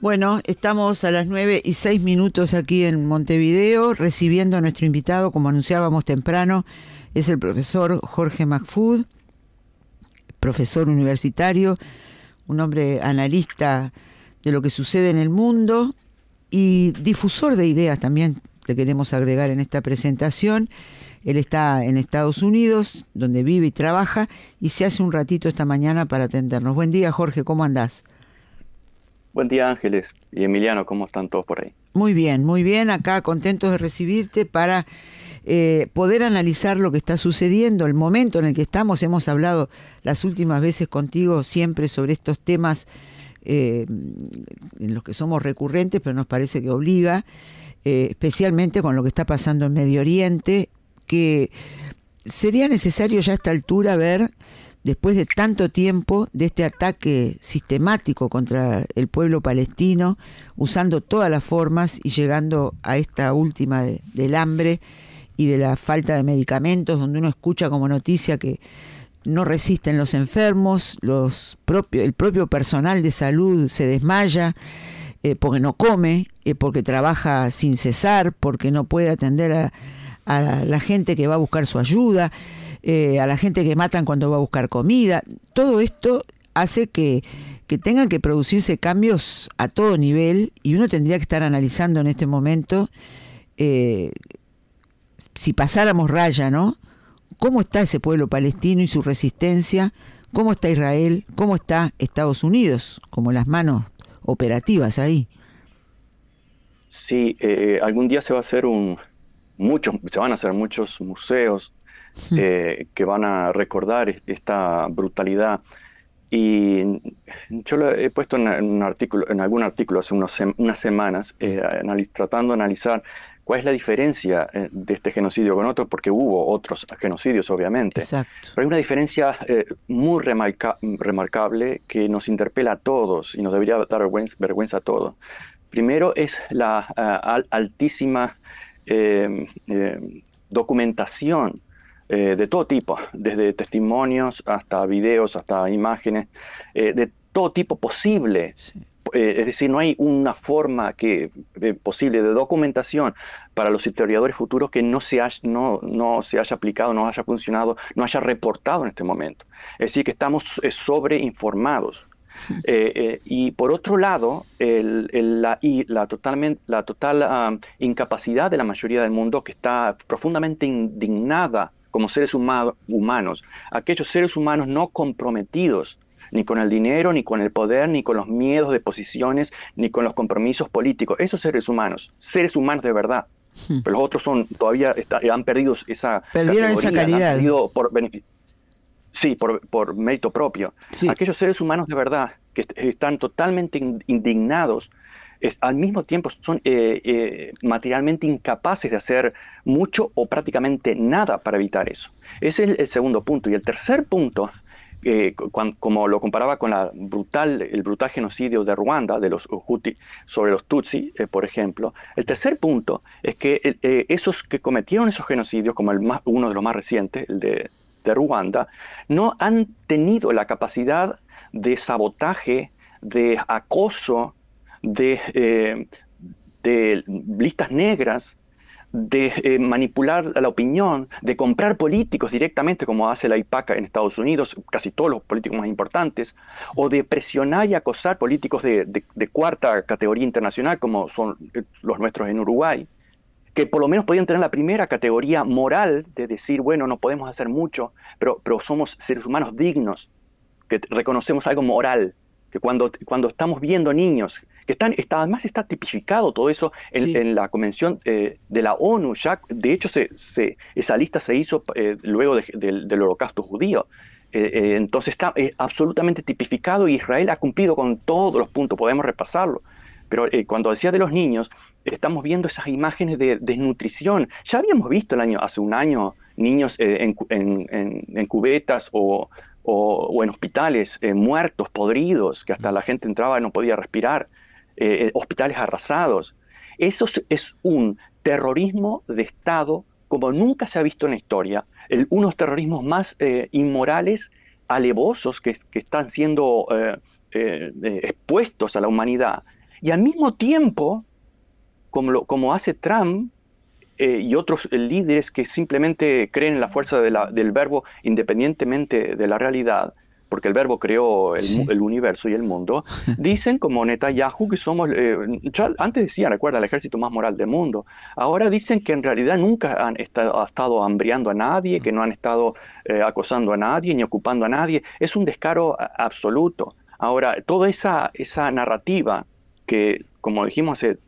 Bueno, estamos a las 9 y 6 minutos aquí en Montevideo recibiendo a nuestro invitado, como anunciábamos temprano, es el profesor Jorge McFood, profesor universitario, un hombre analista de lo que sucede en el mundo y difusor de ideas también, le queremos agregar en esta presentación. Él está en Estados Unidos, donde vive y trabaja, y se hace un ratito esta mañana para atendernos. Buen día, Jorge, ¿cómo andás? Buen día, Ángeles y Emiliano, ¿cómo están todos por ahí? Muy bien, muy bien, acá contentos de recibirte para eh, poder analizar lo que está sucediendo, el momento en el que estamos. Hemos hablado las últimas veces contigo siempre sobre estos temas eh, en los que somos recurrentes, pero nos parece que obliga, eh, especialmente con lo que está pasando en Medio Oriente, que sería necesario ya a esta altura ver, después de tanto tiempo, de este ataque sistemático contra el pueblo palestino, usando todas las formas y llegando a esta última del hambre y de la falta de medicamentos, donde uno escucha como noticia que no resisten los enfermos, los el propio personal de salud se desmaya eh, porque no come, eh, porque trabaja sin cesar, porque no puede atender a la gente que va a buscar su ayuda, eh, a la gente que matan cuando va a buscar comida. Todo esto hace que, que tengan que producirse cambios a todo nivel y uno tendría que estar analizando en este momento, eh, si pasáramos raya, ¿no? ¿Cómo está ese pueblo palestino y su resistencia? ¿Cómo está Israel? ¿Cómo está Estados Unidos? Como las manos operativas ahí. Sí, eh, algún día se va a hacer un, muchos, se van a hacer muchos museos eh, que van a recordar esta brutalidad. Y yo lo he puesto en, un artículo, en algún artículo hace unas semanas, eh, tratando de analizar cuál es la diferencia eh, de este genocidio con otro, porque hubo otros genocidios, obviamente. Exacto. Pero hay una diferencia muy remarcable que nos interpela a todos y nos debería dar vergüenza, a todos. Primero es la altísima Em, em, documentación eh, de todo tipo, desde testimonios hasta videos, hasta imágenes, eh, de todo tipo posible. Eh, es decir, no hay una forma que, posible de documentación para los historiadores futuros que no se, haya, no, no se haya aplicado, no haya funcionado, no haya reportado en este momento. Es decir, que estamos sobreinformados. Eh, eh, y por otro lado, la, y la, totalmente, la total ah, incapacidad de la mayoría del mundo que está profundamente indignada como seres humanos, aquellos seres humanos no comprometidos ni con el dinero, ni con el poder, ni con los miedos de posiciones, ni con los compromisos políticos. Esos seres humanos, seres humanos de verdad. Hmm. Pero los otros son todavía han perdido esa Perdieron esa calidad. por Sí, por, mérito propio. Aquellos seres humanos de verdad que están totalmente indignados, al mismo tiempo son eh, eh, materialmente incapaces de hacer mucho o prácticamente nada para evitar eso. Ese es el, segundo punto. Y el tercer punto, eh, como lo comparaba con la brutal, el brutal genocidio de Ruanda, de los Hutu sobre los Tutsi, por ejemplo, el tercer punto es que esos que cometieron esos genocidios, como el más, uno de los más recientes, el de Ruanda, no han tenido la capacidad de sabotaje, de acoso, de, eh, de listas negras, de eh, manipular la opinión, de comprar políticos directamente, como hace la IPAC en Estados Unidos, casi todos los políticos más importantes, o de presionar y acosar políticos de, de cuarta categoría internacional, como son eh, los nuestros en Uruguay que por lo menos podían tener la primera categoría moral de decir, bueno, no podemos hacer mucho, pero, pero somos seres humanos dignos, que reconocemos algo moral, que cuando, cuando estamos viendo niños, que están, está, además está tipificado todo eso en, la Convención eh, de la ONU, ya de hecho se, se, esa lista se hizo eh, luego del holocausto judío. Eh, entonces está absolutamente tipificado y Israel ha cumplido con todos los puntos, podemos repasarlo. Pero cuando decía de los niños, estamos viendo esas imágenes de desnutrición. Ya habíamos visto el año, hace un año niños eh, en, cubetas o, en hospitales eh, muertos, podridos, que hasta la gente entraba y no podía respirar, eh, hospitales arrasados. Eso es un terrorismo de Estado como nunca se ha visto en la historia, el, unos terrorismos más inmorales, alevosos que, que están siendo expuestos a la humanidad Y al mismo tiempo, como, lo, como hace Trump eh, y otros líderes que simplemente creen en la fuerza del verbo independientemente de la realidad, porque el verbo creó el, universo y el mundo, dicen como Netanyahu que somos, eh, antes decían, recuerda, el ejército más moral del mundo, ahora dicen que en realidad nunca han estado, estado hambriando a nadie, que no han estado eh, acosando a nadie ni ocupando a nadie, es un descaro absoluto. Ahora, toda esa, esa narrativa que, como dijimos hace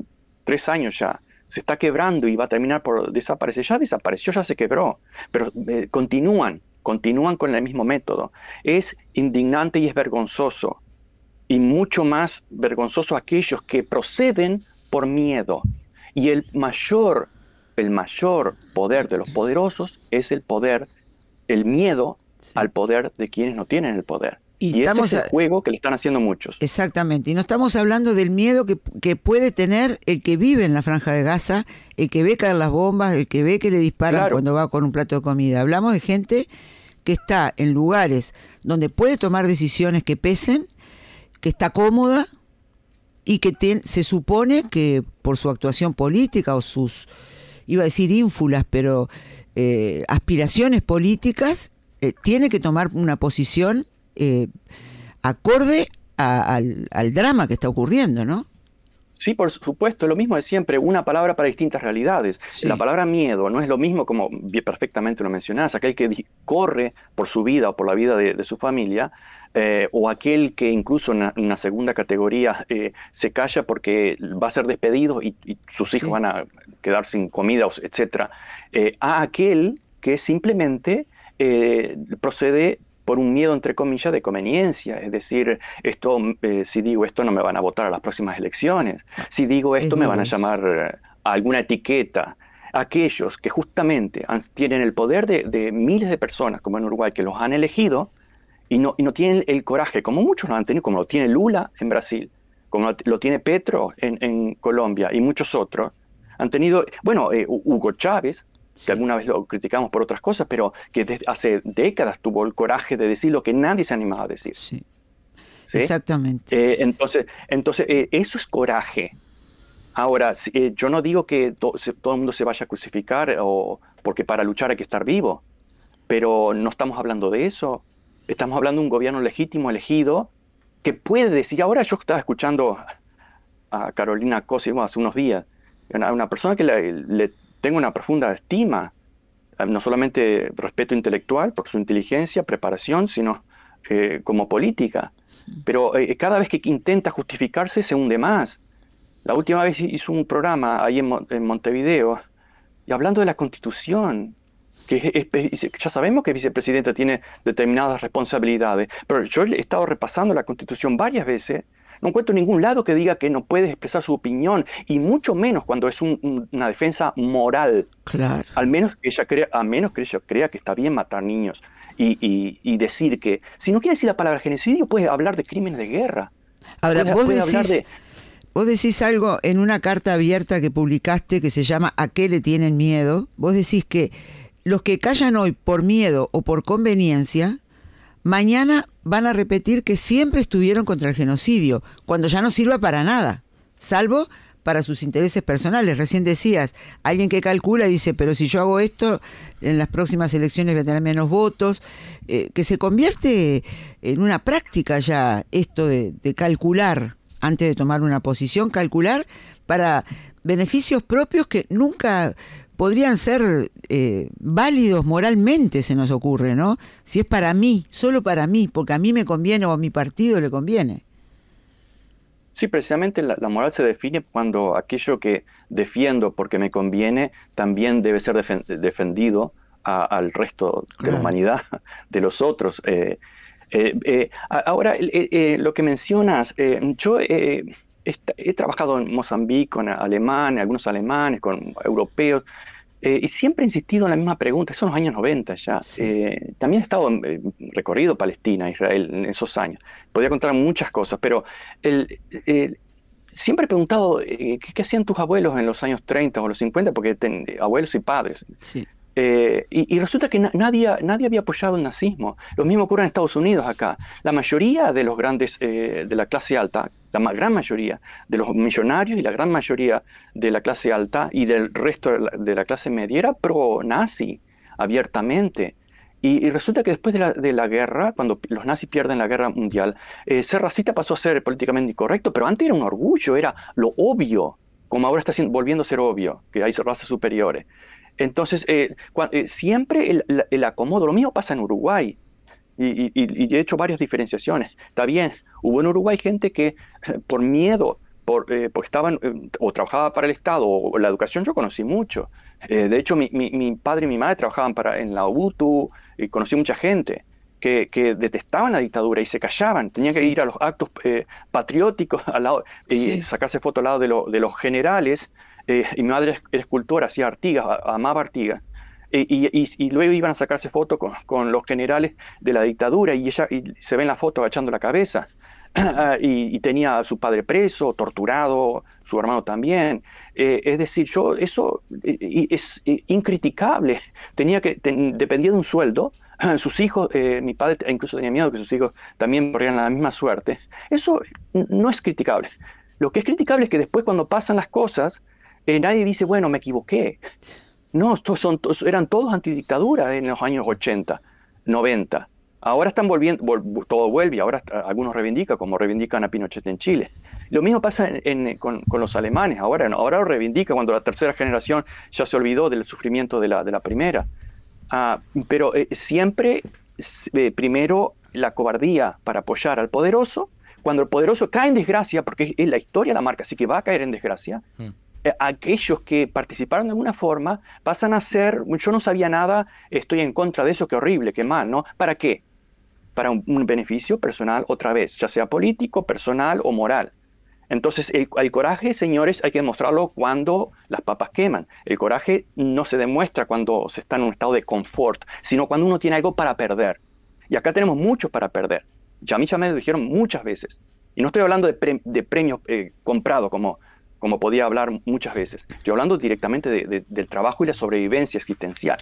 tres años ya, se está quebrando y va a terminar por desaparecer, ya desapareció, ya se quebró, pero eh, continúan continúan con el mismo método. Es indignante y es vergonzoso. Y mucho más vergonzoso aquellos que proceden por miedo. Y el mayor, el mayor poder de los poderosos es el poder, el miedo al poder de quienes no tienen el poder. Y, estamos ese es el juego que le están haciendo muchos. Exactamente. Y no estamos hablando del miedo que, que, puede tener el que vive en la franja de Gaza, el que ve caer las bombas, el que ve que le disparan cuando va con un plato de comida. Hablamos de gente que está en lugares donde puede tomar decisiones que pesen, que está cómoda y que se supone que por su actuación política o sus, iba a decir ínfulas, pero eh, aspiraciones políticas, eh, tiene que tomar una posición eh, acorde al, drama que está ocurriendo, ¿no? Sí, por supuesto, lo mismo de siempre, una palabra para distintas realidades. La palabra miedo no es lo mismo como perfectamente lo mencionás, aquel que corre por su vida o por la vida de, su familia, eh, o aquel que incluso en una, segunda categoría eh, se calla porque va a ser despedido y, sus hijos van a quedar sin comida, etc. a aquel que simplemente procede por un miedo, entre comillas, de conveniencia. Es decir, esto, eh, si digo esto no me van a votar a las próximas elecciones. Si digo esto me van a llamar eh, a alguna etiqueta. Aquellos que justamente tienen el poder de, miles de personas, como en Uruguay, que los han elegido y no, y no tienen el coraje, como muchos lo han tenido, como lo tiene Lula en Brasil, como lo tiene Petro en, Colombia y muchos otros, han tenido, bueno, eh, Hugo Chávez, que alguna vez lo criticamos por otras cosas, pero que desde hace décadas tuvo el coraje de decir lo que nadie se animaba a decir. Sí. Exactamente. Eh, entonces, entonces eh, eso es coraje. Ahora, eh, yo no digo que todo el mundo se vaya a crucificar o porque para luchar hay que estar vivo, pero no estamos hablando de eso. Estamos hablando de un gobierno legítimo, elegido, que puede decir, ahora yo estaba escuchando a Carolina Cosimo hace unos días, una, una persona que le tengo una profunda estima, eh, no solamente respeto intelectual por su inteligencia, preparación, sino eh, como política. Pero eh, cada vez que intenta justificarse se hunde más. La última vez hizo un programa ahí en, Montevideo y hablando de la constitución, que ya sabemos que el vicepresidente tiene determinadas responsabilidades, pero yo he estado repasando la constitución varias veces no encuentro ningún lado que diga que no puede expresar su opinión, y mucho menos cuando es una defensa moral. Claro. Al menos que ella crea, a menos que ella crea que está bien matar niños y, decir que, si no quiere decir la palabra genocidio, puede hablar de crímenes de guerra. Ahora, vos decís, vos decís algo en una carta abierta que publicaste que se llama ¿A qué le tienen miedo? Vos decís que los que callan hoy por miedo o por conveniencia mañana van a repetir que siempre estuvieron contra el genocidio, cuando ya no sirva para nada, salvo para sus intereses personales. Recién decías, alguien que calcula dice, pero si yo hago esto, en las próximas elecciones voy a tener menos votos, eh, que se convierte en una práctica ya esto de calcular antes de tomar una posición, calcular para beneficios propios que nunca podrían ser eh, válidos moralmente, se nos ocurre, ¿no? Si es para mí, solo para mí, porque a mí me conviene o a mi partido le conviene. Sí, precisamente la, moral se define cuando aquello que defiendo porque me conviene también debe ser defendido al resto de la humanidad, de los otros. Eh, eh, ahora, lo que mencionas, yo he, trabajado en Mozambique con alemanes, algunos alemanes, con europeos, eh, y siempre he insistido en la misma pregunta, son los años 90 ya. Eh, también he estado eh, recorrido Palestina, Israel en esos años. Podría contar muchas cosas, pero siempre he preguntado ¿qué, hacían tus abuelos en los años 30 o los 50, porque ten, abuelos y padres. Eh, y, resulta que nadie, nadie había apoyado el nazismo. Lo mismo ocurre en Estados Unidos acá. La mayoría de los grandes, eh, de la clase alta, la gran mayoría de los millonarios y la gran mayoría de la clase alta y del resto de la, clase media era pro-nazi, abiertamente. Y, resulta que después de la, guerra, cuando los nazis pierden la guerra mundial, eh, ser racista pasó a ser políticamente incorrecto, pero antes era un orgullo, era lo obvio, como ahora está volviendo a ser obvio, que hay razas superiores. Entonces, eh, eh, siempre el, acomodo, lo mismo pasa en Uruguay, y, he hecho varias diferenciaciones. Está bien, hubo en Uruguay gente que por miedo, por, pues estaban o trabajaba para el Estado o la educación, yo conocí mucho. de hecho, mi, padre y mi madre trabajaban para, en la UBUTU, y conocí mucha gente que, detestaban la dictadura y se callaban, tenían que ir a los actos eh, patrióticos al lado, y sacarse fotos al lado de, de los generales. Eh, y mi madre es escultora, hacía Artigas, amaba Artigas. Y, luego iban a sacarse fotos con, los generales de la dictadura y ella y se ve en la foto agachando la cabeza. y, tenía a su padre preso, torturado, su hermano también. Eh, es decir, yo eso es incriticable. Tenía que, dependía de un sueldo, sus hijos, eh, mi padre incluso tenía miedo que sus hijos también corrieran la misma suerte. Eso no es criticable. Lo que es criticable es que después cuando pasan las cosas, eh, nadie dice, bueno, me equivoqué. No, estos eran todos antidictadura en los años 80, 90. Ahora están volviendo, todo vuelve ahora algunos reivindican, como reivindican a Pinochet en Chile. Lo mismo pasa con, los alemanes, ahora, ahora lo reivindica cuando la tercera generación ya se olvidó del sufrimiento de la, de la primera. Ah, pero eh, siempre, eh, primero, la cobardía para apoyar al poderoso. Cuando el poderoso cae en desgracia, porque es la historia la marca, así que va a caer en desgracia, mm. Eh, aquellos que participaron de alguna forma pasan a ser, yo no sabía nada, estoy en contra de eso, qué horrible, qué mal, ¿no? ¿Para qué? Para un beneficio personal otra vez, ya sea político, personal o moral. Entonces, el, coraje, señores, hay que demostrarlo cuando las papas queman. El coraje no se demuestra cuando se está en un estado de confort, sino cuando uno tiene algo para perder. Y acá tenemos mucho para perder. Ya a mí ya me lo dijeron muchas veces. Y no estoy hablando de, premios eh, comprados, como, como podía hablar muchas veces. Estoy hablando directamente del trabajo y la sobrevivencia existencial.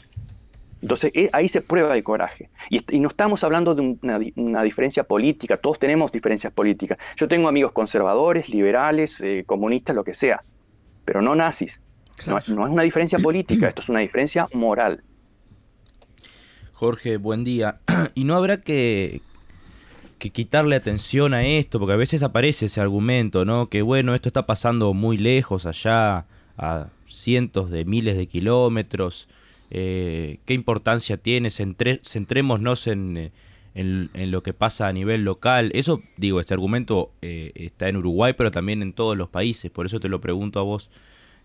Entonces eh, ahí se prueba el coraje. Y, no estamos hablando de una, diferencia política, todos tenemos diferencias políticas. Yo tengo amigos conservadores, liberales, eh, comunistas, lo que sea, pero no nazis. No, es una diferencia política, esto es una diferencia moral. Jorge, buen día. ¿Y no habrá que, que quitarle atención a esto? Porque a veces aparece ese argumento, ¿no? Que bueno, esto está pasando muy lejos, allá, a cientos de miles de kilómetros eh, qué importancia tiene, centrémonos en, en, lo que pasa a nivel local. Eso, digo, este argumento eh, está en Uruguay, pero también en todos los países, por eso te lo pregunto a vos,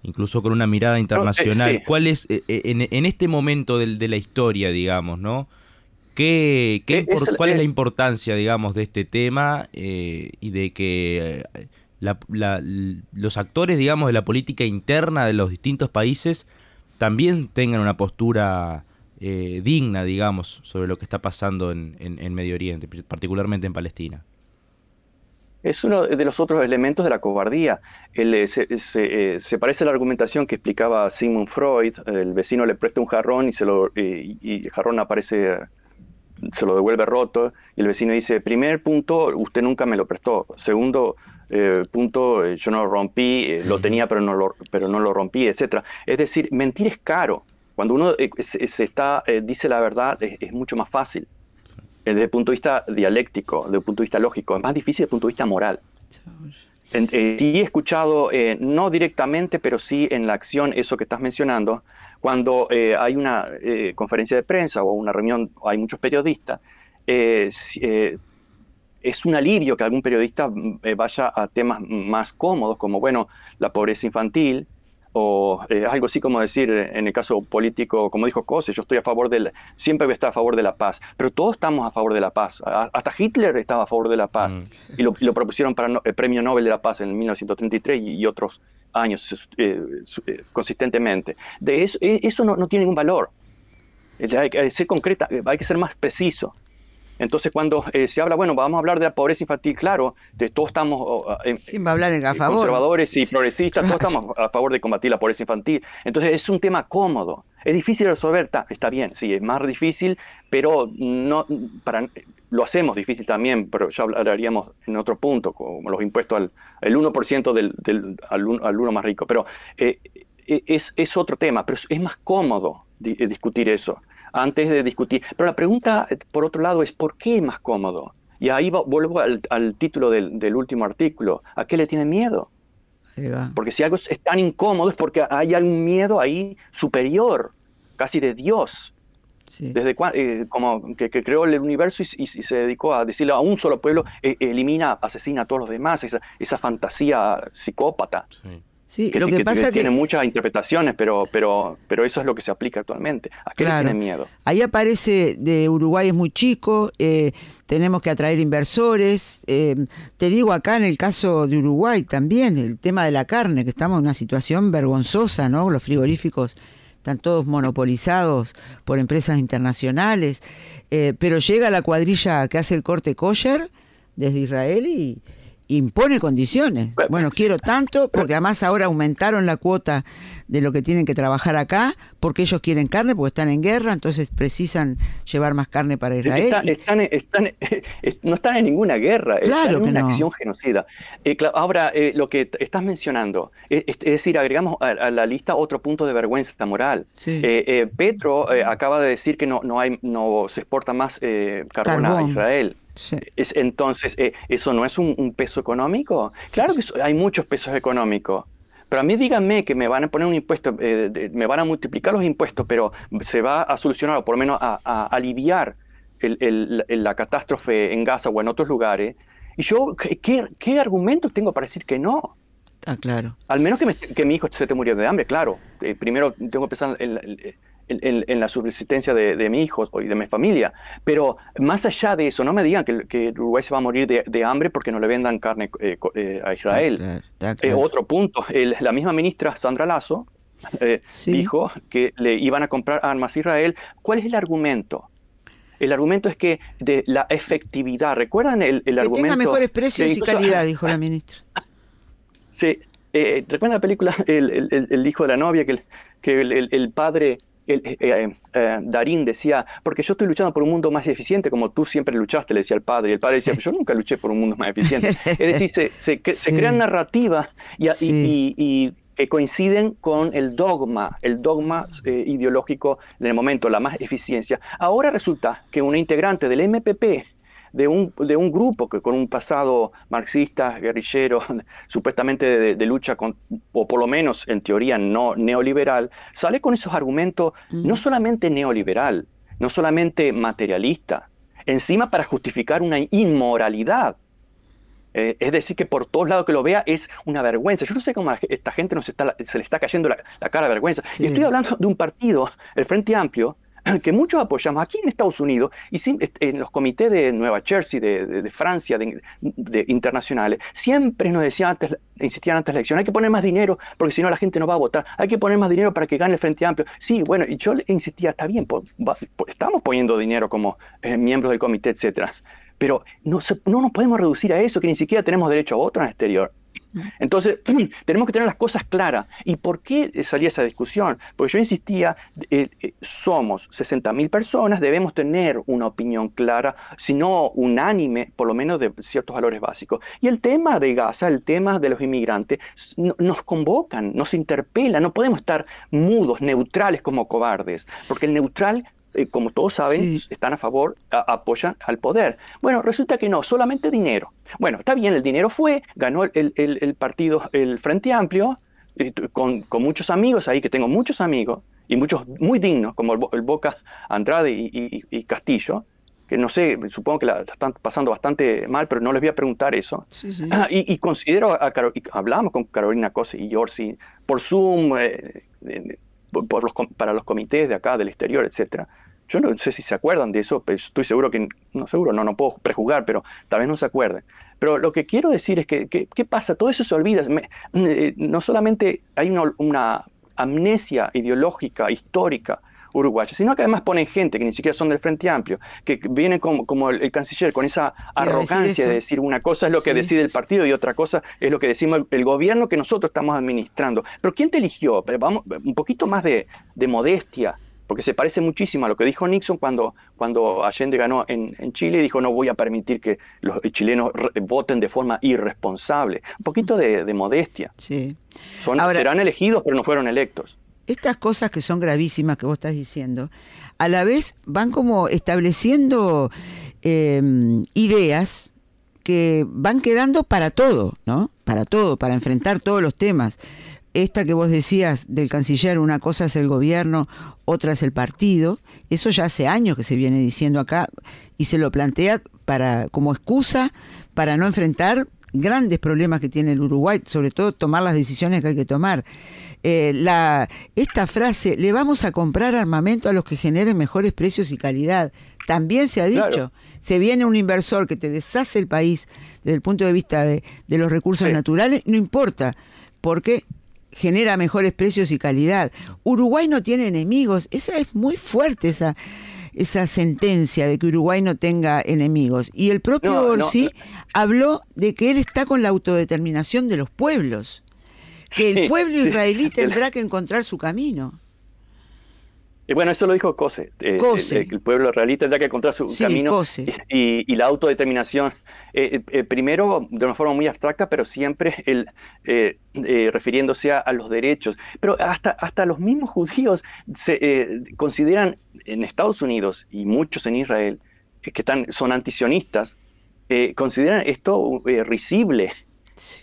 incluso con una mirada internacional. ¿Cuál es, eh, en, este momento de, la historia, digamos, ¿no? ¿Qué, ¿Cuál es la importancia, digamos, de este tema y de que los actores, digamos, de la política interna de los distintos países también tengan una postura eh, digna, digamos, sobre lo que está pasando en, Medio Oriente, particularmente en Palestina. Es uno de los otros elementos de la cobardía. Eh, eh, se, parece a la argumentación que explicaba Sigmund Freud. El vecino le presta un jarrón y, se lo, y el jarrón aparece, se lo devuelve roto. Y el vecino dice, primer punto, usted nunca me lo prestó. Segundo, eh, punto, eh, yo no lo rompí, eh, lo tenía pero no lo, pero no lo rompí, etcétera. Es decir, mentir es caro. Cuando uno se, está, dice la verdad es, mucho más fácil. Desde el punto de vista dialéctico, desde el punto de vista lógico, es más difícil desde el punto de vista moral. sí he escuchado, no directamente, pero sí en la acción, eso que estás mencionando, cuando hay una conferencia de prensa o una reunión, hay muchos periodistas, es un alivio que algún periodista mm, eh, vaya a temas más cómodos, como, bueno, la pobreza infantil, o eh, algo así como decir, eh, en el caso político, como dijo Cose, yo estoy a favor del, siempre voy a estar a favor de la paz, pero todos estamos a favor de la paz, hasta Hitler estaba a favor de la paz, mm. y, lo, propusieron para el Premio Nobel de la Paz en 1933 y, otros años consistentemente. De eso, eso no, no tiene ningún valor, hay que ser concreta, hay que ser más preciso. Entonces, cuando eh, se habla, bueno, vamos a hablar de la pobreza infantil, claro, de, todos estamos ¿Quién va a hablar en conservadores y progresistas, todos estamos a favor de combatir la pobreza infantil. Entonces, es un tema cómodo. Es difícil resolver, está, bien, sí, es más difícil, pero no para lo hacemos difícil también, pero ya hablaríamos en otro punto, como los impuestos al el 1% del, del al, uno más rico. Pero eh, eh, es, es, otro tema, pero es más cómodo eh, discutir eso antes de discutir. Pero la pregunta, por otro lado, es ¿por qué es más cómodo? Y ahí vuelvo al, al título del, del, último artículo. ¿A qué le tiene miedo? Porque si algo es tan incómodo es porque hay algún miedo ahí superior, casi de Dios. Desde eh, como que, creó el universo y, se dedicó a decirle a un solo pueblo, e, elimina, asesina a todos los demás, esa, esa fantasía psicópata. Sí. Lo que, pasa que tiene muchas interpretaciones, pero, pero, pero eso es lo que se aplica actualmente. ¿A qué le tienen miedo? Ahí aparece de Uruguay es muy chico, eh, tenemos que atraer inversores. Eh, te digo acá en el caso de Uruguay también, el tema de la carne, que estamos en una situación vergonzosa, ¿no? Los frigoríficos están todos monopolizados por empresas internacionales, eh, pero llega la cuadrilla que hace el corte kosher desde Israel y, impone condiciones. Bueno, quiero tanto, porque además ahora aumentaron la cuota de lo que tienen que trabajar acá, porque ellos quieren carne, porque están en guerra, entonces precisan llevar más carne para Israel. no están en ninguna guerra, están en una acción genocida. Eh, ahora, eh, lo que estás mencionando, es, decir, agregamos a, la lista otro punto de vergüenza moral. Eh, Petro acaba de decir que no, no, hay, no se exporta más carbón, a Israel. Es, entonces, eh, ¿eso no es un, peso económico? Claro que hay muchos pesos económicos. Pero a mí díganme que me van a poner un impuesto, eh, me van a multiplicar los impuestos, pero se va a solucionar o por lo menos a, aliviar la catástrofe en Gaza o en otros lugares. Y yo, ¿qué, argumentos tengo para decir que no? Ah, claro. Al menos que, mi hijo se te murió de hambre, claro. Eh, primero tengo que pensar en, en, la subsistencia de, mi hijo y de mi familia. Pero más allá de eso, no me digan que, Uruguay se va a morir de, hambre porque no le vendan carne eh, eh, a Israel. otro punto, la misma ministra Sandra Lazo eh, dijo que le iban a comprar armas a Israel. ¿Cuál es el argumento? El argumento es que de la efectividad, ¿recuerdan el, el que argumento? tenga mejores precios y calidad, dijo la ministra. Sí, ¿recuerdan la película el, hijo de la novia que, que el, padre el, eh, eh, eh, Darín decía, porque yo estoy luchando por un mundo más eficiente, como tú siempre luchaste, le decía al padre, y el padre decía, yo nunca luché por un mundo más eficiente. Es decir, se, se, crean narrativas y, que coinciden con el dogma, el dogma ideológico en el momento, la más eficiencia. Ahora resulta que una integrante del MPP, de un, de un grupo que con un pasado marxista, guerrillero, supuestamente de, lucha, con, o por lo menos en teoría no neoliberal, sale con esos argumentos no solamente neoliberal, no solamente materialista, encima para justificar una inmoralidad. Eh, es decir, que por todos lados que lo vea es una vergüenza. Yo no sé cómo a esta gente nos está, se le está cayendo la, cara de vergüenza. Y estoy hablando de un partido, el Frente Amplio, que muchos apoyamos aquí en Estados Unidos y en los comités de Nueva Jersey, de, Francia, de, internacionales, siempre nos decían antes, insistían antes de la elección, hay que poner más dinero porque si no la gente no va a votar, hay que poner más dinero para que gane el Frente Amplio. Sí, bueno, y yo insistía, está bien, estamos poniendo dinero como eh, miembros del comité, etcétera, pero no, no nos podemos reducir a eso, que ni siquiera tenemos derecho a voto en el exterior. Entonces, tenemos que tener las cosas claras. ¿Y por qué salía esa discusión? Porque yo insistía, eh, eh, somos 60.000 personas, debemos tener una opinión clara, si no unánime, por lo menos de ciertos valores básicos. Y el tema de Gaza, el tema de los inmigrantes, nos convocan, nos interpelan, no podemos estar mudos, neutrales como cobardes, porque el neutral eh, como todos saben, están a favor, apoyan al poder. Bueno, resulta que no, solamente dinero. Bueno, está bien, el dinero fue, ganó el, partido, el Frente Amplio, eh, con, muchos amigos ahí, que tengo muchos amigos, y muchos muy dignos, como el, Boca Andrade y, Castillo, que no sé, supongo que la están pasando bastante mal, pero no les voy a preguntar eso. Ah, y, considero, a hablamos con Carolina Cose y Orsi por Zoom, eh, por los, para los comités de acá, del exterior, etcétera. Yo no sé si se acuerdan de eso, pero estoy seguro que, no seguro, no, no puedo prejugar, pero tal vez no se acuerden. Pero lo que quiero decir es que, ¿qué pasa? Todo eso se olvida. Eh, no solamente hay una, amnesia ideológica, histórica, uruguayas, sino que además ponen gente que ni siquiera son del Frente Amplio, que vienen como, el, canciller con esa arrogancia de decir una cosa es lo que decide el partido y otra cosa es lo que decimos el, gobierno que nosotros estamos administrando. Pero ¿quién te eligió? Vamos, un poquito más de, modestia, porque se parece muchísimo a lo que dijo Nixon cuando, cuando Allende ganó en, Chile y dijo no voy a permitir que los chilenos voten de forma irresponsable. Un poquito de, modestia. Sí. serán elegidos pero no fueron electos estas cosas que son gravísimas que vos estás diciendo, a la vez van como estableciendo em, ideas que van quedando para todo, ¿no? Para todo, para enfrentar todos los temas. Esta que vos decías del canciller, una cosa es el gobierno, otra es el partido, eso ya hace años que se viene diciendo acá y se lo plantea para como excusa para no enfrentar grandes problemas que tiene el Uruguay, sobre todo tomar las decisiones que hay que tomar. Eh, la, esta frase, le vamos a comprar armamento a los que generen mejores precios y calidad. También se ha dicho, se viene un inversor que te deshace el país desde el punto de vista de, los recursos naturales, no importa, porque genera mejores precios y calidad. Uruguay no tiene enemigos, esa es muy fuerte esa esa sentencia de que Uruguay no tenga enemigos. Y el propio no, habló de que él está con la autodeterminación de los pueblos que el pueblo israelí tendrá que encontrar su camino. Y bueno, eso lo dijo Cose. Eh, eh, el pueblo israelí tendrá que encontrar su camino y, la autodeterminación. Eh, primero, de una forma muy abstracta, pero siempre el, refiriéndose a, los derechos. Pero hasta, hasta los mismos judíos se consideran en Estados Unidos y muchos en Israel, que están, son antisionistas, consideran esto risible.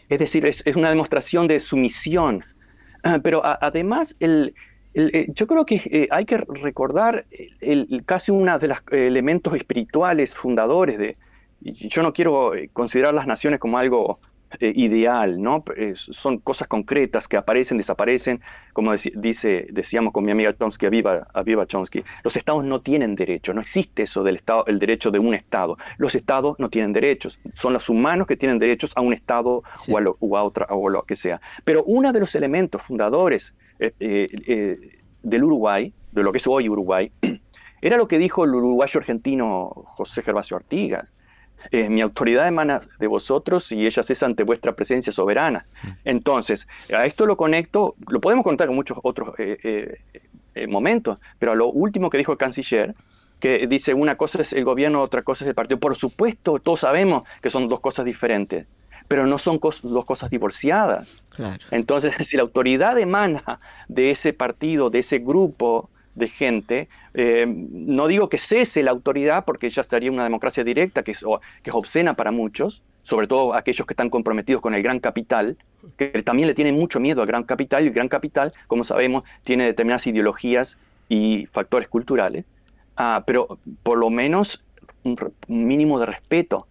Es decir, es, una demostración de sumisión. Ah, pero además, el, eh, yo creo que eh, hay que recordar el, casi uno de los elementos espirituales fundadores de... Yo no quiero eh, considerar las naciones como algo eh, ideal, ¿no? son cosas concretas que aparecen, desaparecen, como dice, decíamos con mi amiga Chomsky, Aviva, Aviva Chomsky, los estados no tienen derecho, no existe eso del estado, el derecho de un estado. Los estados no tienen derechos, son los humanos que tienen derechos a un estado o, a lo, otra o lo que sea. Pero uno de los elementos fundadores eh, eh, del Uruguay, de lo que es hoy Uruguay, era lo que dijo el uruguayo argentino José Gervasio Artigas eh, mi autoridad emana de vosotros y ella es ante vuestra presencia soberana. Entonces, a esto lo conecto, lo podemos contar con muchos otros eh, eh, momentos, pero a lo último que dijo el canciller, que dice una cosa es el gobierno, otra cosa es el partido. Por supuesto, todos sabemos que son dos cosas diferentes, pero no son dos cosas divorciadas. Entonces, si la autoridad emana de ese partido, de ese grupo, de gente. Eh, no digo que cese la autoridad, porque ya estaría una democracia directa que es, que es obscena para muchos, sobre todo aquellos que están comprometidos con el gran capital, que también le tienen mucho miedo al gran capital, y el gran capital, como sabemos, tiene determinadas ideologías y factores culturales, ah, pero por lo menos un, mínimo de respeto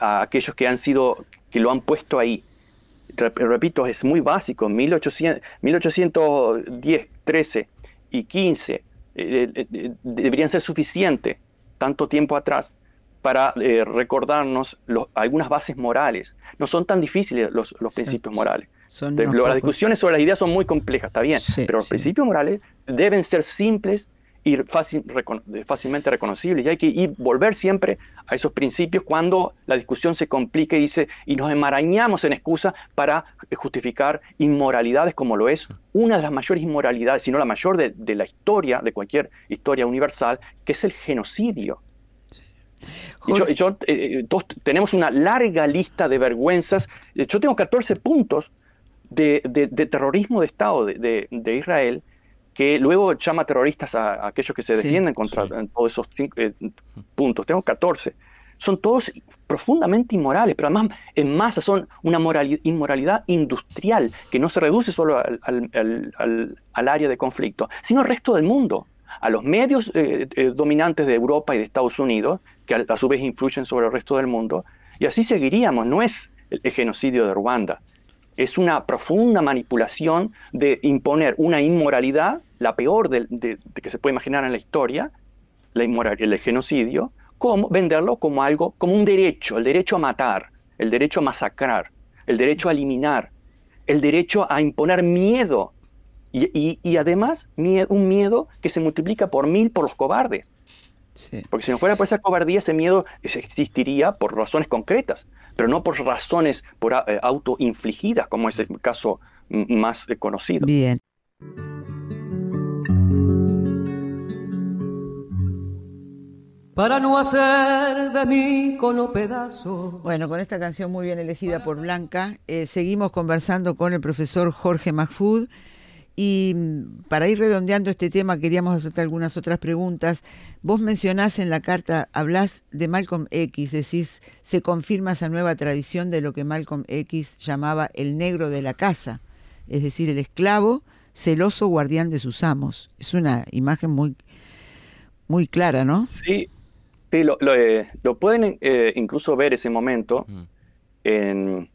a aquellos que han sido, que lo han puesto ahí. Repito, es muy básico, 1800, 1810, 13, y 15 eh, eh, eh, deberían ser suficientes tanto tiempo atrás para recordarnos algunas bases morales. No son tan difíciles los, principios morales. las discusiones sobre las ideas son muy complejas, está bien, pero los principios morales deben ser simples y fácilmente reconocibles. Y hay que ir, volver siempre a esos principios cuando la discusión se complique y, dice, y nos enmarañamos en excusas para justificar inmoralidades como lo es una de las mayores inmoralidades, si no la mayor de, la historia, de cualquier historia universal, que es el genocidio. Y yo, eh, todos tenemos una larga lista de vergüenzas. Yo tengo 14 puntos de, terrorismo de Estado de, Israel que luego llama terroristas a, aquellos que se defienden contra todos esos eh, puntos. Tengo 14. Son todos profundamente inmorales, pero además en masa son una inmoralidad industrial que no se reduce solo al, área de conflicto, sino al resto del mundo, a los medios eh, eh, dominantes de Europa y de Estados Unidos, que a, su vez influyen sobre el resto del mundo, y así seguiríamos. No es el genocidio de Ruanda, es una profunda manipulación de imponer una inmoralidad, la peor de, que se puede imaginar en la historia, la el genocidio, como venderlo como algo, como un derecho, el derecho a matar, el derecho a masacrar, el derecho a eliminar, el derecho a imponer miedo Y, además un miedo que se multiplica por mil por los cobardes. Porque si no fuera por esa cobardía, ese miedo existiría por razones concretas, pero no por razones por eh, autoinfligidas, como es el caso más conocido. Bien. Para no hacer de mí con pedazo. Bueno, con esta canción muy bien elegida por Blanca, eh, seguimos conversando con el profesor Jorge Mahfoud y mm, para ir redondeando este tema, queríamos hacerte algunas otras preguntas. Vos mencionás en la carta, hablás de Malcolm X, decís, se confirma esa nueva tradición de lo que Malcolm X llamaba el negro de la casa, es decir, el esclavo celoso guardián de sus amos. Es una imagen muy, muy clara, ¿no? Sí, sí lo, eh, pueden eh, incluso ver ese momento mm. en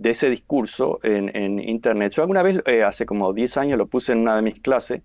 de ese discurso en, Internet. Yo alguna vez, eh, hace como 10 años, lo puse en una de mis clases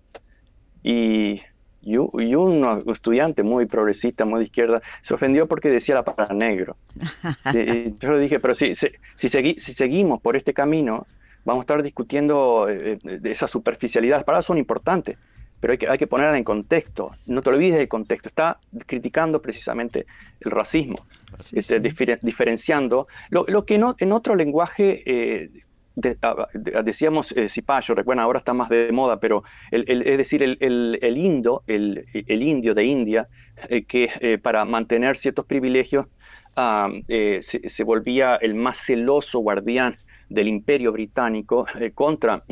y, y, un estudiante muy progresista, muy de izquierda, se ofendió porque decía la palabra negro. yo le dije, pero si, si, si, si, seguimos por este camino, vamos a estar discutiendo eh, de esa superficialidad. Las palabras son importantes, pero hay que, hay que ponerla en contexto. No te olvides del contexto. Está criticando precisamente el racismo, este, diferenciando lo, que no, en otro lenguaje eh, decíamos eh, Cipayo, recuerdan, ahora está más de moda, pero el, es decir, el, el, indo, el, indio de India, eh, que eh, para mantener ciertos privilegios ah, se, volvía el más celoso guardián del imperio británico contra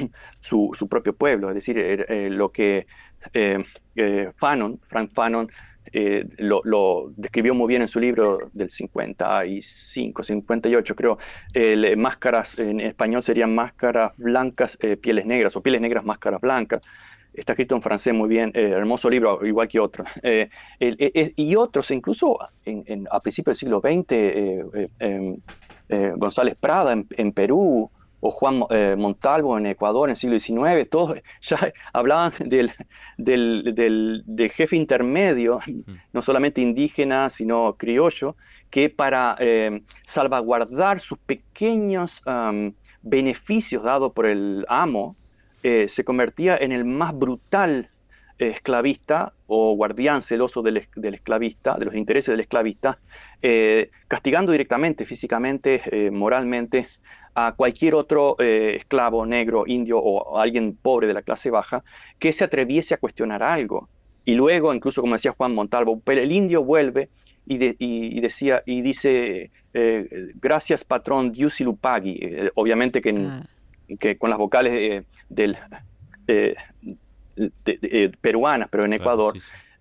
su, su, propio pueblo, es decir, lo que Fanon, Frank Fanon, eh, lo, describió muy bien en su libro del 55, 58 creo, eh, máscaras, en español serían máscaras blancas, eh, pieles negras, o pieles negras, máscaras blancas. Está escrito en francés muy bien, hermoso libro, igual que otros. y otros, incluso a principios del siglo XX, em, González Prada en Perú, o Juan eh, Montalvo en Ecuador en el siglo XIX, todos ya hablaban del, del, jefe intermedio, no solamente indígena, sino criollo, que para eh, salvaguardar sus pequeños beneficios dados por el amo, eh, se convertía en el más brutal esclavista o guardián celoso del, del, esclavista, de los intereses del esclavista, castigando directamente, físicamente, moralmente a cualquier otro eh, esclavo negro, indio o alguien pobre de la clase baja que se atreviese a cuestionar algo. Y luego, incluso como decía Juan Montalvo, el indio vuelve y, decía y dice eh, gracias patrón y eh, obviamente que, ah. que, con las vocales del peruanas, pero en Ecuador.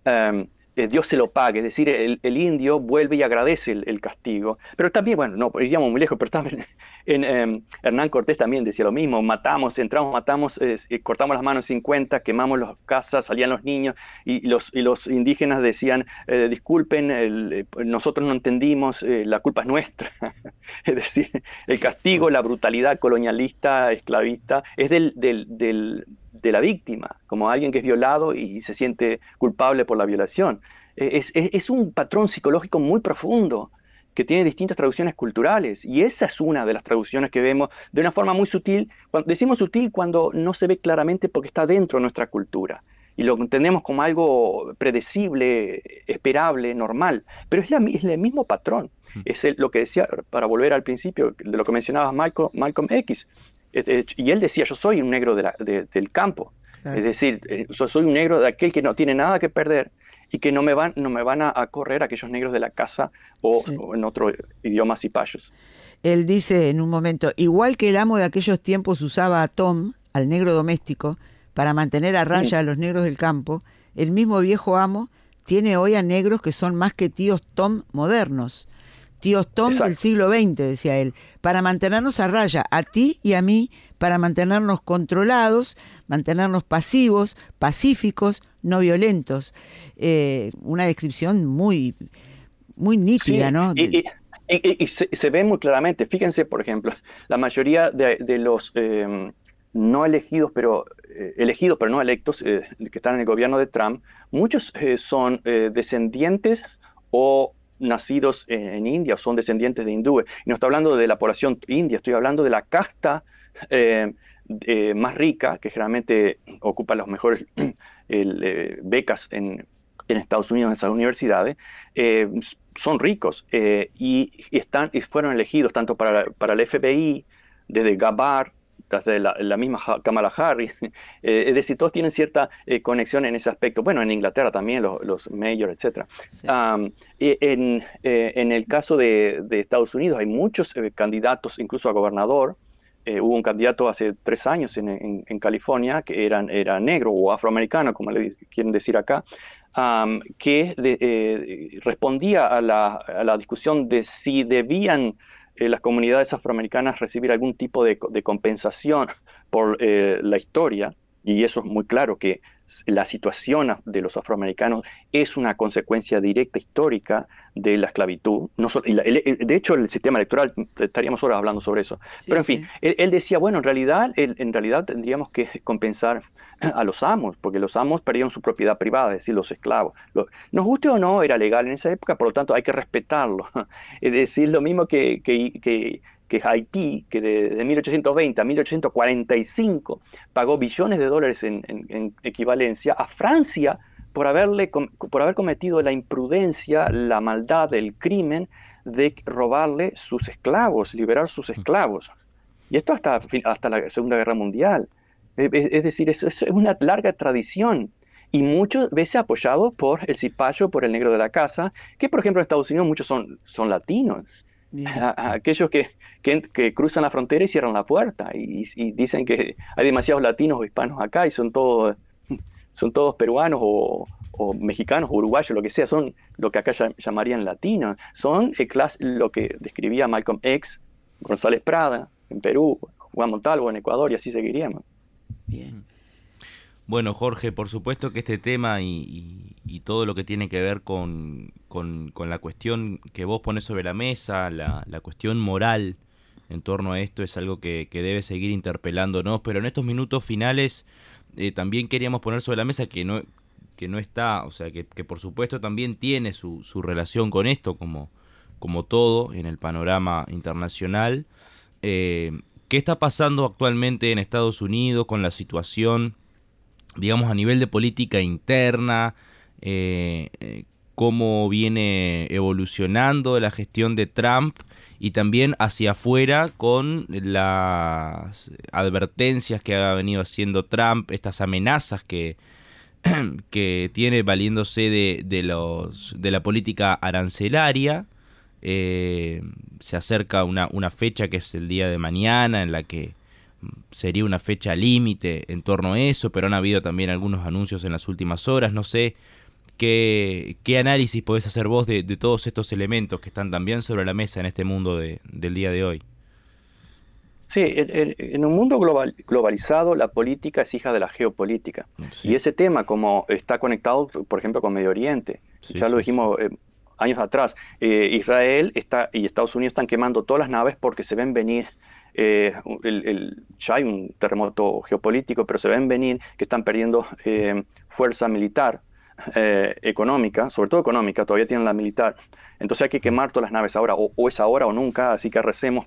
Em, Dios se lo pague, es decir, el, indio vuelve y agradece el, castigo. Pero también, bueno, no iríamos muy lejos, pero también en, em, Hernán Cortés también decía lo mismo, matamos, entramos, matamos, cortamos las manos 50, quemamos las casas, salían los niños y los, y los indígenas decían, eh, disculpen, eh, nosotros no entendimos, eh, la culpa es nuestra. es decir, el castigo, la brutalidad colonialista, esclavista, es del, del, del, de la víctima, como alguien que es violado y se siente culpable por la violación. Es, es, es un patrón psicológico muy profundo que tiene distintas traducciones culturales. Y esa es una de las traducciones que vemos de una forma muy sutil. Cuando, decimos sutil cuando no se ve claramente porque está dentro de nuestra cultura. Y lo entendemos como algo predecible, esperable, normal. Pero es, el mismo patrón. Hmm. Es lo que decía, para volver al principio, de lo que mencionabas Malcolm, Malcolm X. y él decía, yo soy un negro del campo. Es decir, eh, yo soy un negro de aquel que no tiene nada que perder y que no me van, no me van a, correr aquellos negros de la casa o, en otro idioma cipayos. Él dice en un momento, igual que el amo de aquellos tiempos usaba a Tom, al negro doméstico, para mantener a raya a los negros del campo, el mismo viejo amo tiene hoy a negros que son más que tíos Tom modernos. Tíos Tom del siglo XX, decía él, para mantenernos a raya, a ti y a mí, para mantenernos controlados, mantenernos pasivos, pacíficos, no violentos. Eh, una descripción muy, muy nítida, ¿no? Y, se, ve muy claramente. Fíjense, por ejemplo, la mayoría de, los em, no elegidos, pero eh, elegidos pero no electos que están en el gobierno de Trump, muchos son descendientes o nacidos en, India son descendientes de hindúes. Y no estoy hablando de la población india, estoy hablando de la casta más rica, que generalmente ocupa las mejores becas en, en, Estados Unidos en esas universidades, son ricos y, están, y fueron elegidos tanto para, para el FBI, desde Gabar, de la, misma Kamala Harris, eh, es decir, todos tienen cierta eh, conexión en ese aspecto. Bueno, en Inglaterra también, los, los mayors, etc. en, eh, en, el caso de, Estados Unidos hay muchos candidatos, incluso a gobernador. hubo un candidato hace tres años en, en, California que eran, era negro o afroamericano, como le quieren decir acá, que respondía a la, a la discusión de si debían eh, las comunidades afroamericanas recibir algún tipo de, compensación por eh, la historia, y eso es muy claro que la situación de los afroamericanos es una consecuencia directa histórica de la esclavitud. No de hecho, el sistema electoral, estaríamos ahora hablando sobre eso. Pero en fin, él, decía, bueno, en realidad, en realidad tendríamos que compensar a los amos, porque los amos perdieron su propiedad privada, es decir, los esclavos. nos guste o no, era legal en esa época, por lo tanto hay que respetarlo. Es decir, lo mismo que, que, Haití, que de, 1820 a 1845 pagó billones de dólares en, equivalencia a Francia por, haberle, por haber cometido la imprudencia, la maldad, el crimen de robarle sus esclavos, liberar sus esclavos. Y esto hasta, hasta la Segunda Guerra Mundial. Es decir, es, es una larga tradición y muchas veces apoyado por el cipayo, por el negro de la casa, que por ejemplo en Estados Unidos muchos son, son latinos. Aquellos que, que, cruzan la frontera y cierran la puerta y, dicen que hay demasiados latinos o hispanos acá y son todos, son todos peruanos o, mexicanos o uruguayos, lo que sea, son lo que acá llamarían latinos, son lo que describía Malcolm X, González Prada en Perú, Juan Montalvo en Ecuador y así seguiríamos. Bien. Bueno, Jorge, por supuesto que este tema y, todo lo que tiene que ver con, la cuestión que vos pones sobre la mesa, la, cuestión moral en torno a esto, es algo que, debe seguir interpelándonos, pero en estos minutos finales eh, también queríamos poner sobre la mesa que no, que no está, o sea, que, por supuesto también tiene su, su relación con esto, como, como todo en el panorama internacional. Eh, ¿Qué está pasando actualmente en Estados Unidos con la situación, digamos, a nivel de política interna? Eh, eh, ¿Cómo viene evolucionando la gestión de Trump? Y también hacia afuera con las advertencias que ha venido haciendo Trump, estas amenazas que, que tiene valiéndose de, de, los, de la política arancelaria. Eh, se acerca una, una fecha que es el día de mañana en la que sería una fecha límite en torno a eso, pero han habido también algunos anuncios en las últimas horas. No sé qué, qué análisis podés hacer vos de, todos estos elementos que están también sobre la mesa en este mundo del día de hoy. Sí, en, un mundo global, globalizado la política es hija de la geopolítica. Y ese tema, como está conectado, por ejemplo, con Medio Oriente, ya lo dijimos eh, años atrás, eh, Israel está, y Estados Unidos están quemando todas las naves porque se ven venir, eh, ya hay un terremoto geopolítico, pero se ven venir que están perdiendo eh, fuerza militar, económica, sobre todo económica, todavía tienen la militar. Entonces hay que quemar todas las naves ahora, o, o es ahora o nunca, así que recemos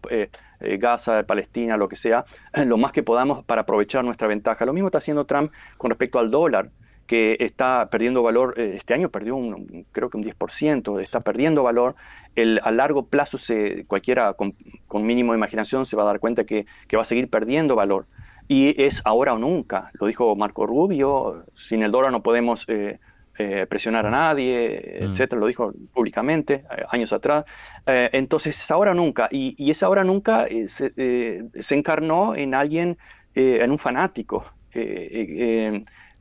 Gaza, Palestina, lo que sea, lo más que podamos para aprovechar nuestra ventaja. Lo mismo está haciendo Trump con respecto al dólar que está perdiendo valor, eh, este año perdió un, creo que un 10%, está perdiendo valor, el, a largo plazo se, cualquiera con, mínimo de imaginación se va a dar cuenta que, va a seguir perdiendo valor. Y es ahora o nunca, lo dijo Marco Rubio, sin el dólar no podemos eh, eh, presionar a nadie, mm. etcétera, lo dijo públicamente años atrás. entonces es ahora o nunca, y, y esa ahora nunca se, se, encarnó en alguien, en un fanático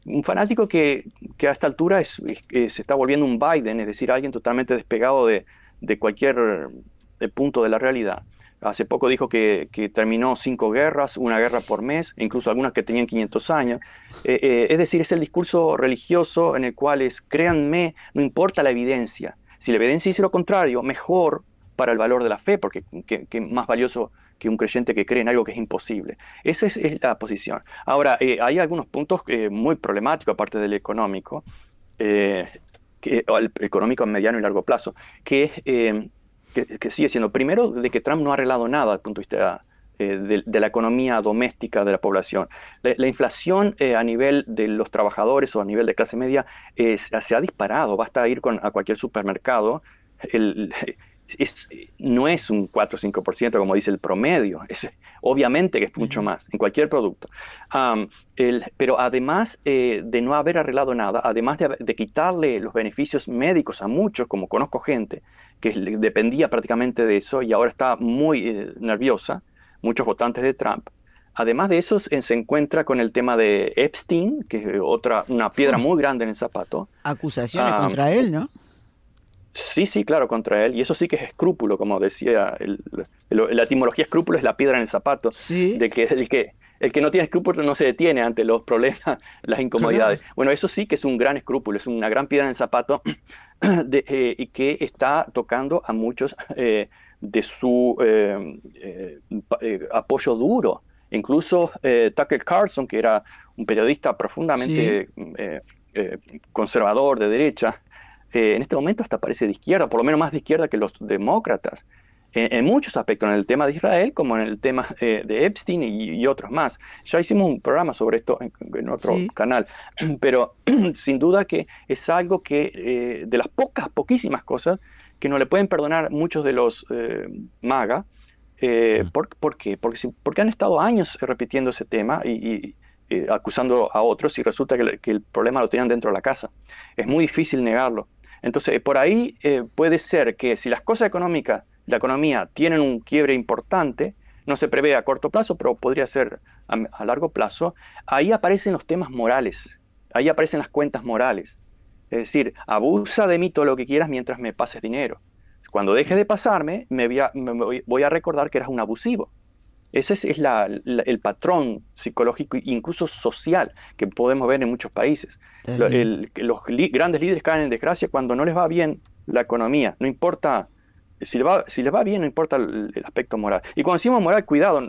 un fanático que, a esta altura es, se está volviendo un Biden, es decir, alguien totalmente despegado de, cualquier punto de la realidad. Hace poco dijo que, terminó cinco guerras, una guerra por mes, incluso algunas que tenían 500 años. Eh, eh, es decir, es el discurso religioso en el cual es, créanme, no importa la evidencia. Si la evidencia dice lo contrario, mejor para el valor de la fe, porque que, más valioso que un creyente que cree en algo que es imposible. Esa es, la posición. Ahora, eh, hay algunos puntos eh, muy problemáticos, aparte del económico, eh, que, el económico a mediano y largo plazo, que, que, sigue siendo, primero, de que Trump no ha arreglado nada desde el punto de vista de, la economía doméstica de la población. La, inflación a nivel de los trabajadores o a nivel de clase media se ha disparado. Basta ir con, a cualquier supermercado. No es un 4 o 5% como dice el promedio, es, obviamente que es mucho más en cualquier producto. pero además eh, de no haber arreglado nada, además de, quitarle los beneficios médicos a muchos, como conozco gente que dependía prácticamente de eso y ahora está muy eh, nerviosa, muchos votantes de Trump, Además de eso, se encuentra con el tema de Epstein, que es otra, una piedra muy grande en el zapato. Acusaciones contra él, ¿no? Sí, sí, claro, contra él. Y eso sí que es escrúpulo, como decía. la etimología escrúpulo es la piedra en el zapato. Sí. De que el que el que no tiene escrúpulo no se detiene ante los problemas, las incomodidades. Bueno, eso sí que es un gran escrúpulo, es una gran piedra en el zapato de, eh, y que está tocando a muchos eh, de su eh, apoyo duro. Incluso Tucker Carlson, que era un periodista profundamente conservador de derecha, en este momento hasta parece de izquierda, por lo menos más de izquierda que los demócratas, en, muchos aspectos, en el tema de Israel como en el tema eh, de Epstein y, otros más. Ya hicimos un programa sobre esto en, otro canal, pero sin duda que es algo que, eh, de las pocas, poquísimas cosas que no le pueden perdonar muchos de los eh, MAGA, mm. ¿por, qué? Porque, porque han estado años repitiendo ese tema y, acusando a otros y resulta que, que, el problema lo tenían dentro de la casa. Es muy difícil negarlo. Entonces, por ahí eh, puede ser que si las cosas económicas, la economía, tienen un quiebre importante, no se prevé a corto plazo, pero podría ser a, largo plazo, ahí aparecen los temas morales, ahí aparecen las cuentas morales. Es decir, abusa de mí todo lo que quieras mientras me pases dinero. Cuando deje de pasarme, me voy a, recordar que eras un abusivo. Ese es, el patrón psicológico, incluso social, que podemos ver en muchos países. Los grandes líderes caen en desgracia cuando no les va bien la economía, no importa, si les va, si les va bien, no importa el, aspecto moral. Y cuando decimos moral, cuidado,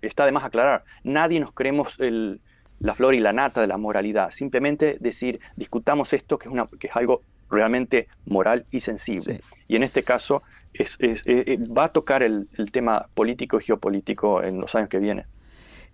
está de más aclarar, nadie nos creemos la flor y la nata de la moralidad, simplemente decir, discutamos esto que es, una, que es algo realmente moral y sensible. Y en este caso eh, eh, va a tocar el, tema político y geopolítico en los años que vienen.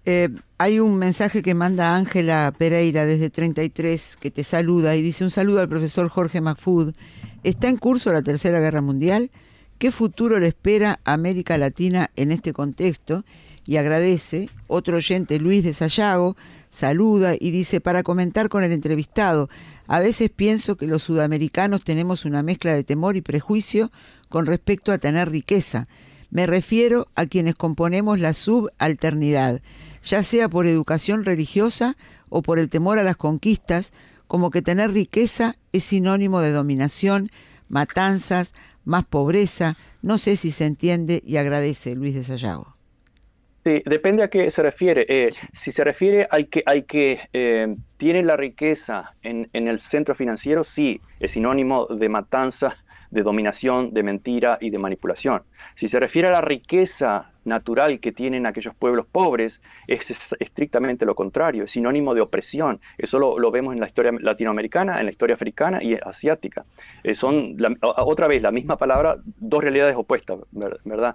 Eh, hay un mensaje que manda Ángela Pereira desde 33 que te saluda y dice un saludo al profesor Jorge Mahfoud. ¿Está en curso la Tercera Guerra Mundial? ¿Qué futuro le espera a América Latina en este contexto? Y agradece. Otro oyente, Luis de Sayago, saluda y dice, para comentar con el entrevistado, a veces pienso que los sudamericanos tenemos una mezcla de temor y prejuicio con respecto a tener riqueza. Me refiero a quienes componemos la subalternidad ya sea por educación religiosa o por el temor a las conquistas, como que tener riqueza es sinónimo de dominación, matanzas, más pobreza. No sé si se entiende y agradece Luis de Sayago. Sí, depende a qué se refiere. Eh, si se refiere al que, al que eh, tiene la riqueza en, en, el centro financiero, sí, es sinónimo de matanza, de dominación, de mentira y de manipulación. Si se refiere a la riqueza natural que tienen aquellos pueblos pobres es estrictamente lo contrario, es sinónimo de opresión. Eso lo, vemos en la historia latinoamericana, en la historia africana y asiática. Eh, son, otra vez, la misma palabra, dos realidades opuestas, ¿verdad?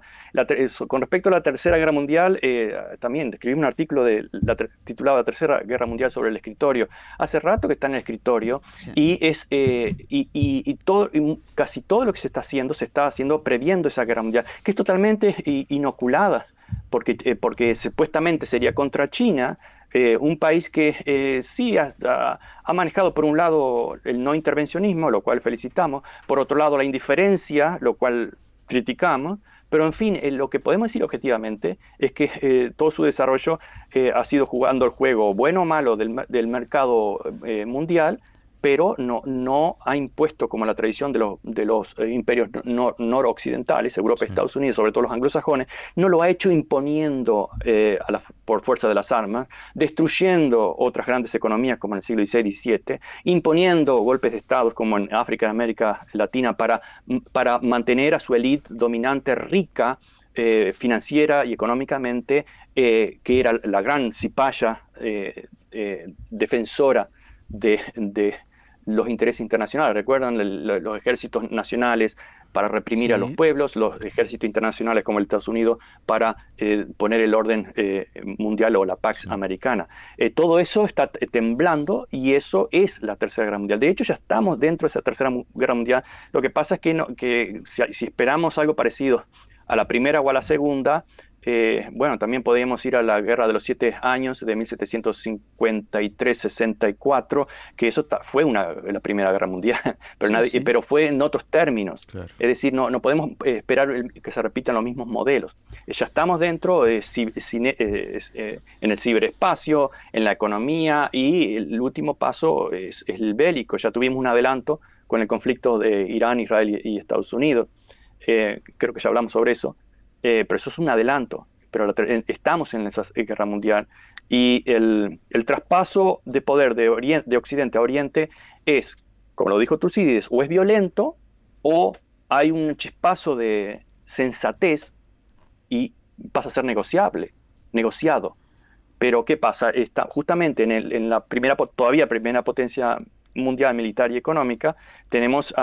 con respecto a la Tercera Guerra Mundial, eh, también escribí un artículo de, la, titulado La Tercera Guerra Mundial sobre el escritorio. Hace rato que está en el escritorio y, es, eh, y, todo, casi todo lo que se está haciendo se está haciendo previendo esa guerra mundial, que es totalmente porque, eh, porque supuestamente sería contra China, eh, un país que eh, sí ha, manejado por un lado el no intervencionismo, lo cual felicitamos, por otro lado la indiferencia, lo cual criticamos, pero en fin, lo que podemos decir objetivamente es que todo su desarrollo ha sido jugando el juego bueno o malo del, del mercado mundial pero no, no ha impuesto como la tradición de los, de los eh, imperios noroccidentales, Europa Estados Unidos, sobre todo los anglosajones, no lo ha hecho imponiendo eh, por fuerza de las armas, destruyendo otras grandes economías como en el siglo XVI y XVII, imponiendo golpes de Estado como en África y América Latina para, para mantener a su élite dominante rica eh, financiera y económicamente, que era la gran cipaya defensora de, los intereses internacionales. Recuerdan los ejércitos nacionales para reprimir a los pueblos, los ejércitos internacionales como el Estados Unidos para eh, poner el orden eh, mundial o la Pax americana. Eh, todo eso está temblando y eso es la Tercera Guerra Mundial. De hecho, ya estamos dentro de esa Tercera Guerra Mundial. Lo que pasa es que, no, que si esperamos algo parecido a la Primera o a la Segunda, eh, bueno, también podríamos ir a la Guerra de los Siete Años de 1753-64, que eso fue una, la Primera Guerra Mundial, pero, pero fue en otros términos. Es decir, no, no podemos eh, esperar que se repitan los mismos modelos. Eh, ya estamos dentro en el ciberespacio, en la economía y el último paso es, el bélico. Ya tuvimos un adelanto con el conflicto de Irán, Israel y, Estados Unidos. creo que ya hablamos sobre eso. Eh, pero eso es un adelanto. Pero estamos en esa guerra mundial y el, traspaso de poder de, de, Occidente a Oriente es, como lo dijo Tucídides, o es violento o hay un chispazo de sensatez y pasa a ser negociable, negociado. Pero ¿qué pasa? Está justamente en, el, en la primera, todavía primera potencia mundial militar y económica, tenemos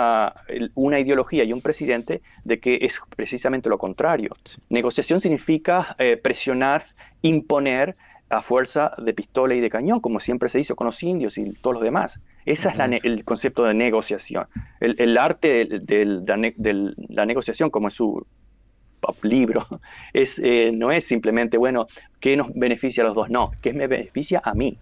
una ideología y un presidente de que es precisamente lo contrario. Negociación significa eh, presionar, imponer a fuerza de pistola y de cañón, como siempre se hizo con los indios y todos los demás. Ese es el concepto de negociación. El, arte de la negociación, como es su libro, es, eh, no es simplemente, bueno, ¿qué nos beneficia a los dos? No, ¿qué me beneficia a mí?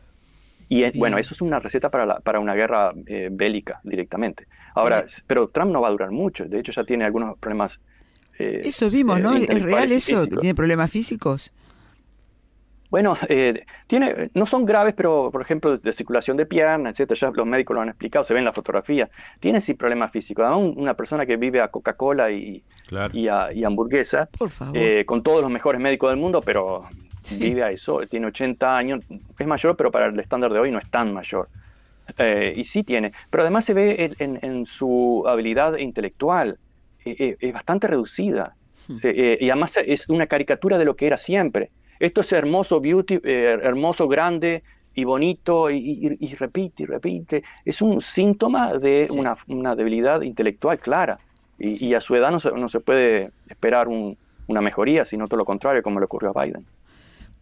Y bueno, eso es una receta para, para una guerra eh, bélica directamente. Ahora, pero Trump no va a durar mucho. De hecho, ya tiene algunos problemas. Eh, eso vimos, ¿no? ¿Es real eso? ¿Tiene problemas físicos? Bueno, eh, tiene, no son graves, pero por ejemplo de circulación de pierna, etcétera, ya los médicos lo han explicado, se ven en la fotografía. Tiene sí problemas físicos. Además, una persona que vive a Coca-Cola y, y, a, y, hamburguesa, con todos los mejores médicos del mundo, pero vive a eso, tiene 80 años, es mayor, pero para el estándar de hoy no es tan mayor. Eh, y sí tiene, pero además se ve en, su habilidad intelectual, eh, eh, es bastante reducida. Hmm. y además es una caricatura de lo que era siempre. Esto es hermoso, beauty, hermoso, grande y bonito, y, repite y repite. Es un síntoma de una, debilidad intelectual clara. Y, a su edad no se, no se puede esperar una mejoría, sino todo lo contrario, como le ocurrió a Biden.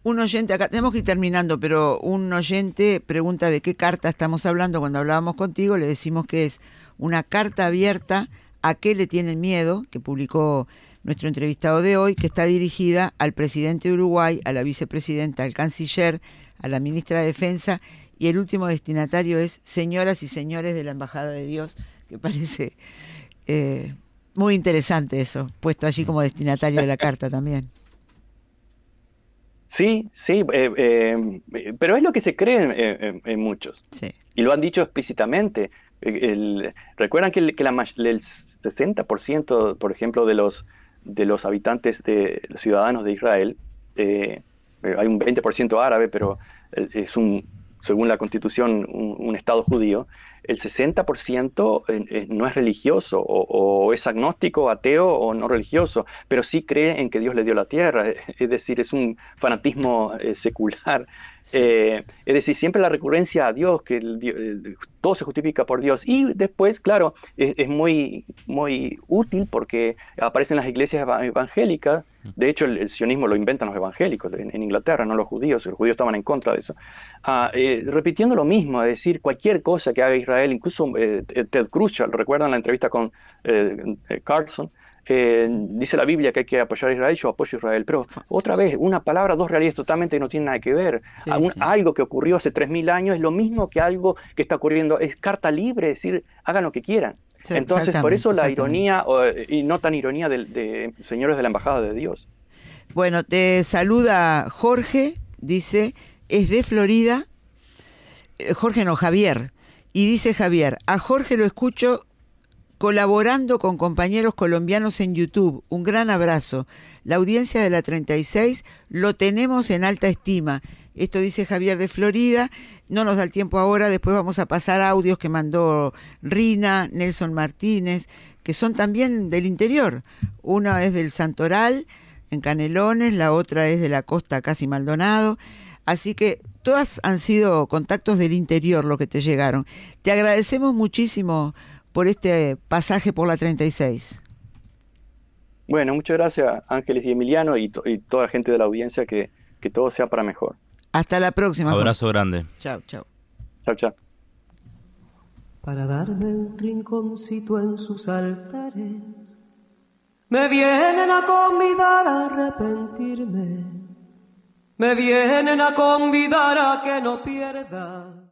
Un oyente, acá tenemos que ir terminando, pero un oyente pregunta de qué carta estamos hablando. Cuando hablábamos contigo, le decimos que es una carta abierta a qué le tienen miedo, que publicó nuestro entrevistado de hoy, que está dirigida al presidente de Uruguay, a la vicepresidenta, al canciller, a la ministra de Defensa, y el último destinatario es señoras y señores de la Embajada de Dios, que parece eh, muy interesante eso, puesto allí como destinatario de la carta también. Sí, sí, eh, eh, pero es lo que se cree en, muchos. Y lo han dicho explícitamente. recuerdan que, el, que la, el 60%, por ejemplo, de los, de los habitantes, de los ciudadanos de Israel, eh, hay un 20% árabe, pero es un, según la constitución, un Estado judío, el 60% eh, eh, no es religioso o, es agnóstico, ateo o no religioso, pero sí cree en que Dios le dio la tierra, es decir, es un fanatismo eh, es decir, siempre la recurrencia a Dios, que todo se justifica por Dios. Y después, claro, es, muy, muy útil porque aparecen las iglesias evangélicas. De hecho, el, sionismo lo inventan los evangélicos en, Inglaterra, no los judíos. Los judíos estaban en contra de eso. Ah, repitiendo lo mismo, es decir, cualquier cosa que haga Israel, incluso eh, Ted Cruz, recuerdan la entrevista con eh, eh, dice la Biblia que hay que apoyar a Israel, yo apoyo a Israel, pero otra vez, una palabra, dos realidades totalmente no tienen nada que ver. Algo que ocurrió hace 3.000 años es lo mismo que algo que está ocurriendo, es carta libre, es decir, hagan lo que quieran. Entonces, por eso la ironía, y no tan ironía de, de señores de la Embajada de Dios. Bueno, te saluda Jorge, dice, es de Florida, Jorge no, Javier, y dice Javier, a Jorge lo escucho colaborando con compañeros colombianos en YouTube. Un gran abrazo. La audiencia de la 36 lo tenemos en alta estima. Esto dice Javier de Florida. No nos da el tiempo ahora. Después vamos a pasar audios que mandó Rina, Nelson Martínez, que son también del interior. Una es del Santoral, en Canelones, la otra es de la costa casi Maldonado. Así que todas han sido contactos del interior lo que te llegaron. Te agradecemos muchísimo por este pasaje por la 36. Bueno, muchas gracias Ángeles y Emiliano y, toda la gente de la audiencia, que, que todo sea para mejor. Hasta la próxima. Abrazo grande. Chao, chao. Chao, chao. Para darme un rinconcito en sus altares, me vienen a convidar a arrepentirme, me vienen a convidar a que no pierda